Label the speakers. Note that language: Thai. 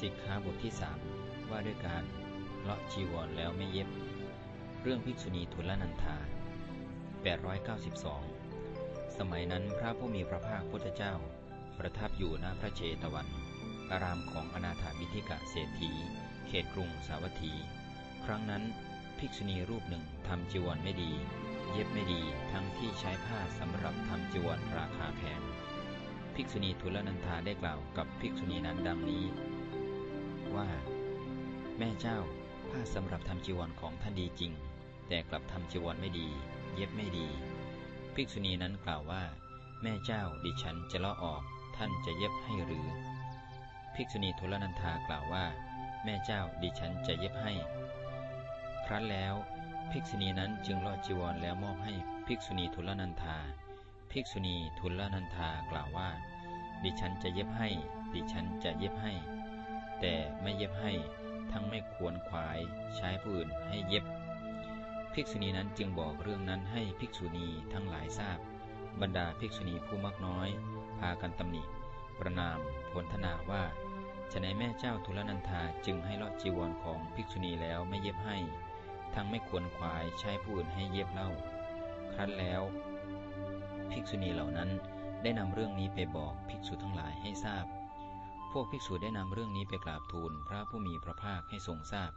Speaker 1: สิกขาบทที่สามว่าด้วยการเลาะจีวรแล้วไม่เย็บ เรื่องภิกษุณีทุลนันธา892 สมัยนั้นพระผู้มีพระภาคพุทธเจ้า ประทับอยู่ณพระเจตวัน อารามของอนาถามิธิกะเศรษฐี เขตกรุงสาวัตถี ครั้งนั้นภิกษุณีรูปหนึ่งทำจีวรไม่ดี เย็บไม่ดีทั้งที่ใช้ผ้าสำหรับทำจีวรราคาแพงภิกษุณีทุลนันธาได้กล่าวกับภิกษุณีนั้นดังนี้ ว่า แม่เจ้าผ้าสำหรับทำจีวรของท่านดีจริง แต่กลับทำจีวรไม่ดี เย็บไม่ดี ภิกษุณีนั้นกล่าวว่า แม่เจ้าดิฉันจะเลาะออก ท่านจะเย็บให้หรือ ภิกษุณีทุลนันธากล่าวว่า แม่เจ้าดิฉันจะเย็บให้ ครั้นแล้วภิกษุณีนั้นจึงเลาะจีวรแล้วมอบให้ภิกษุณีทุลนันธาภิกษุณีทุลนันธากล่าวว่า ดิฉันจะเย็บให้ ดิฉันจะเย็บให้ แต่ไม่เย็บให้ทั้งไม่ควรขวายใช้ผู้อื่นให้เย็บ ภิกษุณีนั้นจึงบอกเรื่องนั้นให้ภิกษุณีทั้งหลายทราบ บรรดาภิกษุณีผู้มักน้อย พากันตำหนิ ประนามพลทนาว่าฉนัยแม่เจ้าทุลนันธาจึงให้เลาะจีวรของภิกษุณีแล้วไม่เย็บให้ ทั้งไม่ควรขวายใช้ผู้อื่นให้เย็บเล่า ครั้นแล้ว ภิกษุณีเหล่านั้นได้นำเรื่องนี้ไปบอกภิกษุทั้งหลายให้ทราบ พวกภิกษุได้นำเรื่องนี้ไปกราบทูลพระผู้มีพระภาคให้ทรงทราบ